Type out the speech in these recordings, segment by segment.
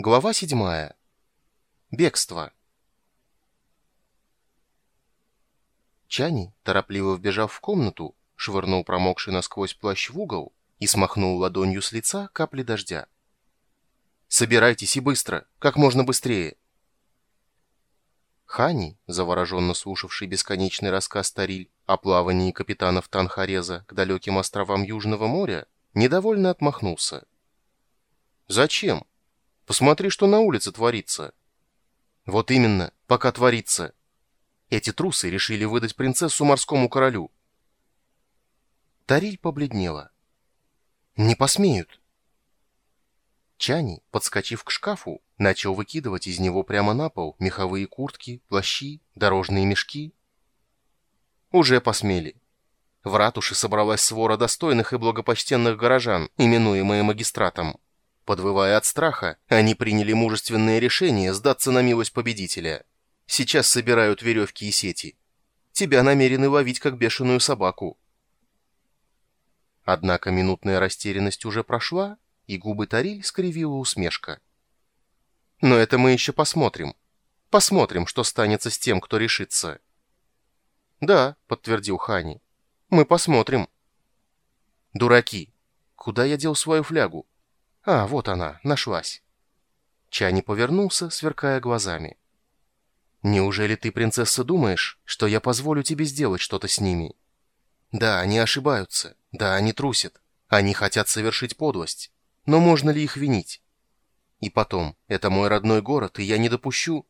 Глава 7. Бегство. Чани, торопливо вбежав в комнату, швырнул промокший насквозь плащ в угол и смахнул ладонью с лица капли дождя. «Собирайтесь и быстро, как можно быстрее!» Хани, завороженно слушавший бесконечный рассказ Тариль о плавании капитанов Танхареза к далеким островам Южного моря, недовольно отмахнулся. «Зачем? Посмотри, что на улице творится». «Вот именно, пока творится. Эти трусы решили выдать принцессу морскому королю». Тариль побледнела. «Не посмеют». Чани, подскочив к шкафу, начал выкидывать из него прямо на пол меховые куртки, плащи, дорожные мешки. Уже посмели. В ратуше собралась свора достойных и благопочтенных горожан, именуемая магистратом. Подвывая от страха, они приняли мужественное решение сдаться на милость победителя. Сейчас собирают веревки и сети. Тебя намерены ловить, как бешеную собаку. Однако минутная растерянность уже прошла, и губы Тариль скривила усмешка. Но это мы еще посмотрим. Посмотрим, что станется с тем, кто решится. Да, подтвердил Хани. Мы посмотрим. Дураки. Куда я дел свою флягу? А, вот она, нашлась. Чани повернулся, сверкая глазами. «Неужели ты, принцесса, думаешь, что я позволю тебе сделать что-то с ними?» «Да, они ошибаются. Да, они трусят. Они хотят совершить подлость. Но можно ли их винить? И потом, это мой родной город, и я не допущу...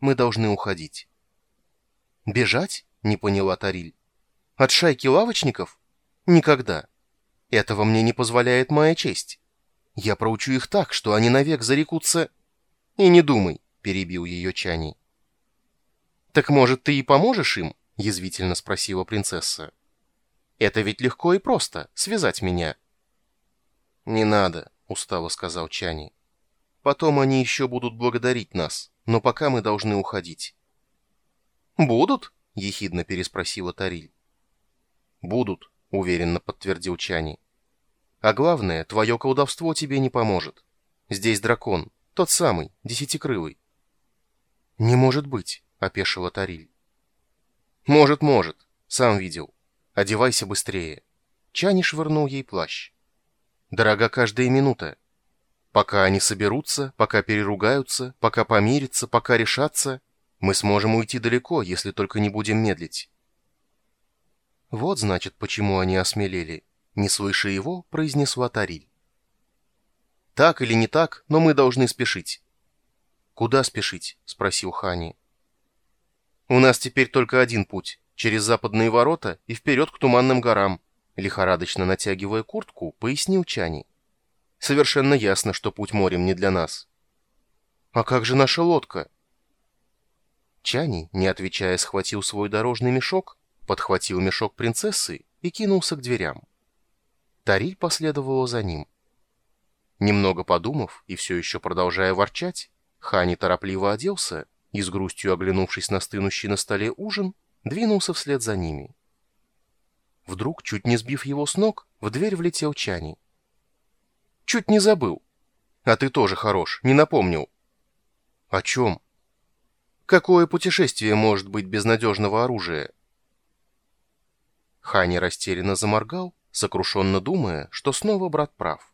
Мы должны уходить». «Бежать?» — не поняла Тариль. «От шайки лавочников? Никогда. Этого мне не позволяет моя честь». Я проучу их так, что они навек зарекутся... И не думай, перебил ее Чани. Так может, ты и поможешь им? Язвительно спросила принцесса. Это ведь легко и просто, связать меня. Не надо, устало сказал Чани. Потом они еще будут благодарить нас, но пока мы должны уходить. Будут? Ехидно переспросила Тариль. Будут, уверенно подтвердил Чани. А главное, твое колдовство тебе не поможет. Здесь дракон, тот самый, десятикрылый. Не может быть, опешила Тариль. Может, может, сам видел. Одевайся быстрее. Чани швырнул ей плащ. Дорога каждая минута. Пока они соберутся, пока переругаются, пока помирятся, пока решатся, мы сможем уйти далеко, если только не будем медлить. Вот, значит, почему они осмелели. Не слыша его, произнесла Тариль. «Так или не так, но мы должны спешить». «Куда спешить?» — спросил Хани. «У нас теперь только один путь, через западные ворота и вперед к Туманным горам», лихорадочно натягивая куртку, пояснил Чани. «Совершенно ясно, что путь морем не для нас». «А как же наша лодка?» Чани, не отвечая, схватил свой дорожный мешок, подхватил мешок принцессы и кинулся к дверям. Тариль последовала за ним. Немного подумав и все еще продолжая ворчать, Хани торопливо оделся и, с грустью оглянувшись на стынущий на столе ужин, двинулся вслед за ними. Вдруг, чуть не сбив его с ног, в дверь влетел Чани. «Чуть не забыл. А ты тоже хорош, не напомнил». «О чем?» «Какое путешествие может быть без надежного оружия?» Хани растерянно заморгал, сокрушенно думая, что снова брат прав.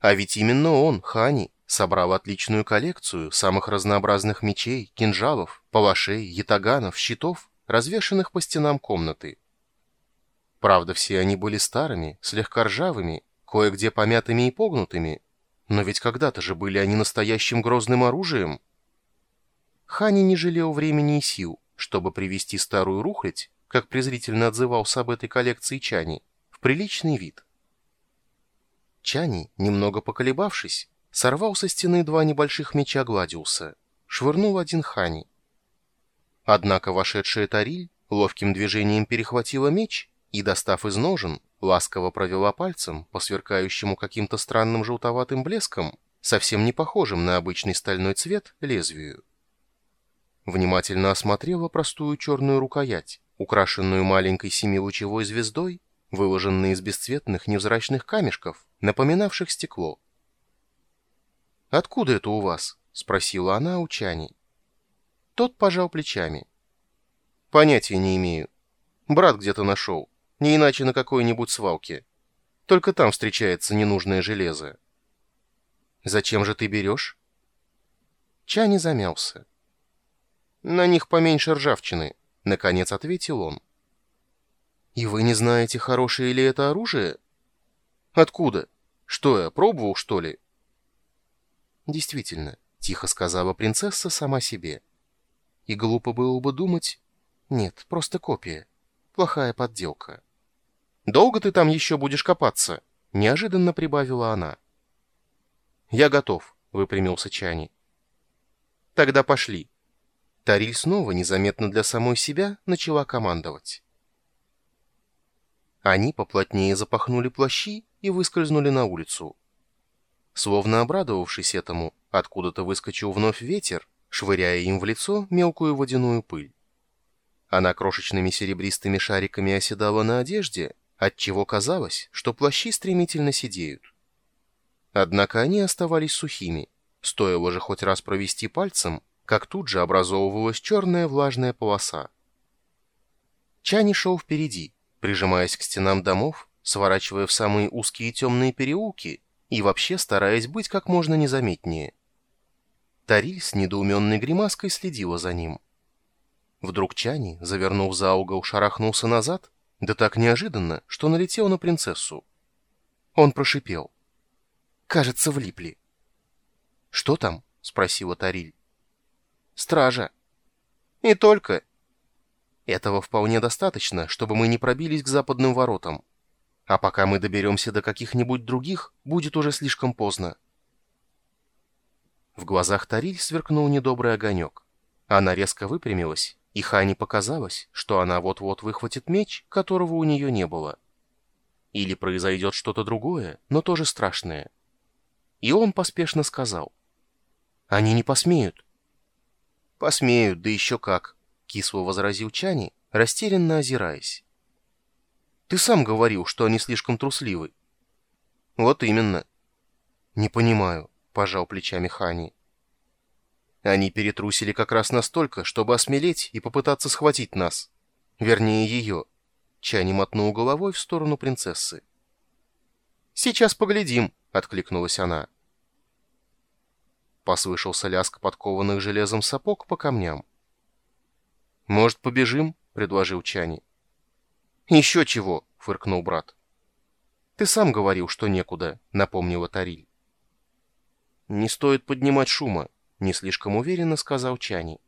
А ведь именно он, Хани, собрал отличную коллекцию самых разнообразных мечей, кинжалов, палашей, ятаганов, щитов, развешанных по стенам комнаты. Правда, все они были старыми, слегка ржавыми, кое-где помятыми и погнутыми, но ведь когда-то же были они настоящим грозным оружием. Хани не жалел времени и сил, чтобы привести старую рухлядь, как презрительно отзывался об этой коллекции Чани, приличный вид. Чани, немного поколебавшись, сорвал со стены два небольших меча Гладиуса, швырнул один Хани. Однако вошедшая Тариль ловким движением перехватила меч и, достав из ножен, ласково провела пальцем по сверкающему каким-то странным желтоватым блеском, совсем не похожим на обычный стальной цвет, лезвию. Внимательно осмотрела простую черную рукоять, украшенную маленькой семилучевой звездой выложенный из бесцветных невзрачных камешков, напоминавших стекло. откуда это у вас?» — спросила она у Чани. Тот пожал плечами. «Понятия не имею. Брат где-то нашел, не иначе на какой-нибудь свалке. Только там встречается ненужное железо». «Зачем же ты берешь?» Чани замялся. «На них поменьше ржавчины», — наконец ответил он. «И вы не знаете, хорошее ли это оружие?» «Откуда? Что я, пробовал, что ли?» «Действительно», — тихо сказала принцесса сама себе. «И глупо было бы думать...» «Нет, просто копия. Плохая подделка». «Долго ты там еще будешь копаться?» — неожиданно прибавила она. «Я готов», — выпрямился Чани. «Тогда пошли». Тариль снова, незаметно для самой себя, начала командовать. Они поплотнее запахнули плащи и выскользнули на улицу. Словно обрадовавшись этому, откуда-то выскочил вновь ветер, швыряя им в лицо мелкую водяную пыль. Она крошечными серебристыми шариками оседала на одежде, отчего казалось, что плащи стремительно сидеют. Однако они оставались сухими. Стоило же хоть раз провести пальцем, как тут же образовывалась черная влажная полоса. Чани шел впереди, прижимаясь к стенам домов, сворачивая в самые узкие темные переулки и вообще стараясь быть как можно незаметнее. Тариль с недоуменной гримаской следила за ним. Вдруг Чани, завернув за угол, шарахнулся назад, да так неожиданно, что налетел на принцессу. Он прошипел. «Кажется, влипли». «Что там?» — спросила Тариль. «Стража». «И только». «Этого вполне достаточно, чтобы мы не пробились к западным воротам. А пока мы доберемся до каких-нибудь других, будет уже слишком поздно. В глазах Тариль сверкнул недобрый огонек. Она резко выпрямилась, и Хане показалось, что она вот-вот выхватит меч, которого у нее не было. Или произойдет что-то другое, но тоже страшное. И он поспешно сказал. «Они не посмеют». «Посмеют, да еще как», — кисло возразил Чани, растерянно озираясь. Ты сам говорил, что они слишком трусливы. Вот именно. Не понимаю, пожал плечами Хани. Они перетрусили как раз настолько, чтобы осмелеть и попытаться схватить нас. Вернее, ее. Чани мотнул головой в сторону принцессы. «Сейчас поглядим», — откликнулась она. Послышался лязг подкованных железом сапог по камням. «Может, побежим?» — предложил Чани. «Еще чего!» — фыркнул брат. «Ты сам говорил, что некуда», — напомнила Тариль. «Не стоит поднимать шума», — не слишком уверенно сказал Чани.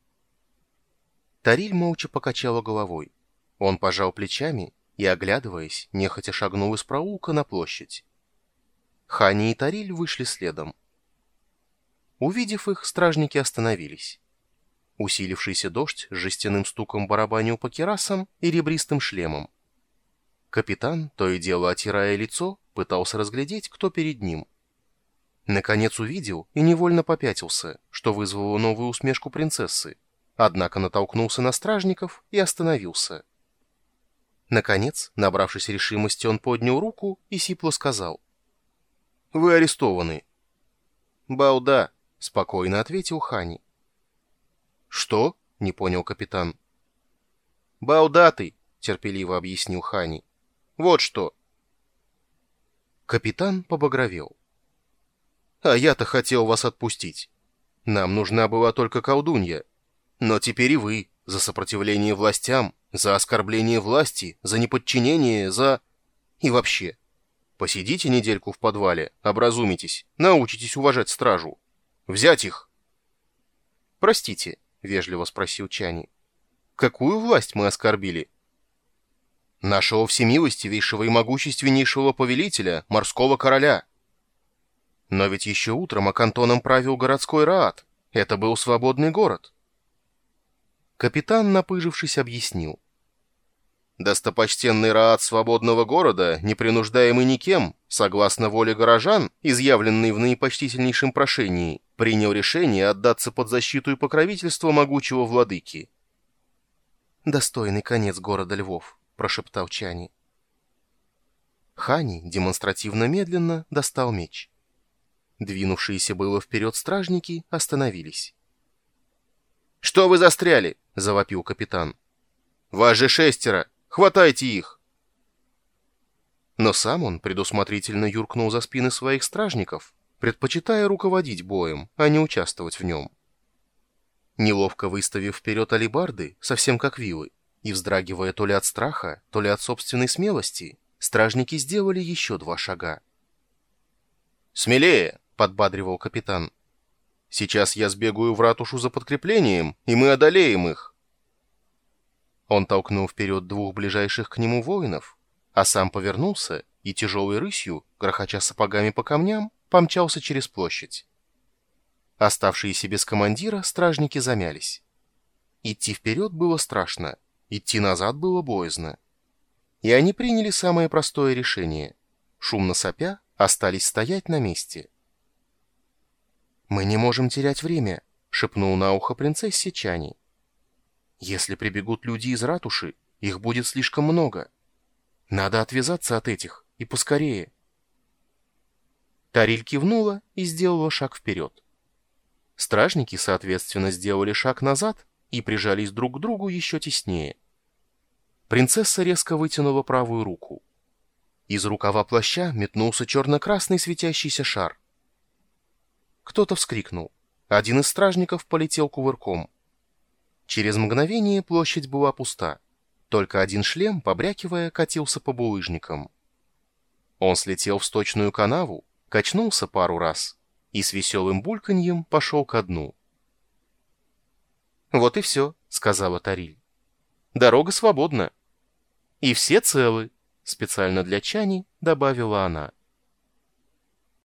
Тариль молча покачала головой. Он пожал плечами и, оглядываясь, нехотя шагнул из проулка на площадь. Хани и Тариль вышли следом. Увидев их, стражники остановились. Усилившийся дождь с жестяным стуком барабанил по керасам и ребристым шлемом. Капитан, то и дело отирая лицо, пытался разглядеть, кто перед ним. Наконец увидел и невольно попятился, что вызвало новую усмешку принцессы, однако натолкнулся на стражников и остановился. Наконец, набравшись решимости, он поднял руку и сипло сказал. «Вы арестованы». «Бауда», — спокойно ответил Хани. «Что?» — не понял капитан. «Баудатый», — терпеливо объяснил Хани. Вот что. Капитан побагровел. А я-то хотел вас отпустить. Нам нужна была только колдунья. Но теперь и вы, за сопротивление властям, за оскорбление власти, за неподчинение, за... И вообще. Посидите недельку в подвале, образумитесь, научитесь уважать стражу. Взять их. Простите, вежливо спросил Чани. Какую власть мы оскорбили? нашего всемилостивейшего и могущественнейшего повелителя, морского короля. Но ведь еще утром Акантоном правил городской Раат. Это был свободный город. Капитан, напыжившись, объяснил. Достопочтенный Раат свободного города, не принуждаемый никем, согласно воле горожан, изъявленной в наипочтительнейшем прошении, принял решение отдаться под защиту и покровительство могучего владыки. Достойный конец города Львов прошептал Чани. Хани демонстративно медленно достал меч. Двинувшиеся было вперед стражники остановились. «Что вы застряли?» — завопил капитан. «Вас же шестеро! Хватайте их!» Но сам он предусмотрительно юркнул за спины своих стражников, предпочитая руководить боем, а не участвовать в нем. Неловко выставив вперед алибарды, совсем как вилы, и вздрагивая то ли от страха, то ли от собственной смелости, стражники сделали еще два шага. «Смелее!» — подбадривал капитан. «Сейчас я сбегаю в ратушу за подкреплением, и мы одолеем их!» Он толкнул вперед двух ближайших к нему воинов, а сам повернулся и тяжелой рысью, грохоча сапогами по камням, помчался через площадь. Оставшиеся без командира стражники замялись. Идти вперед было страшно, идти назад было боязно. И они приняли самое простое решение. Шумно сопя, остались стоять на месте. «Мы не можем терять время», — шепнул на ухо принцессе Чани. «Если прибегут люди из ратуши, их будет слишком много». Надо отвязаться от этих, и поскорее. Тариль кивнула и сделала шаг вперед. Стражники, соответственно, сделали шаг назад и прижались друг к другу еще теснее. Принцесса резко вытянула правую руку. Из рукава плаща метнулся черно-красный светящийся шар. Кто-то вскрикнул. Один из стражников полетел кувырком. Через мгновение площадь была пуста. Только один шлем, побрякивая, катился по булыжникам. Он слетел в сточную канаву, качнулся пару раз и с веселым бульканьем пошел ко дну. «Вот и все», — сказала Тариль. «Дорога свободна». «И все целы», — специально для Чани добавила она.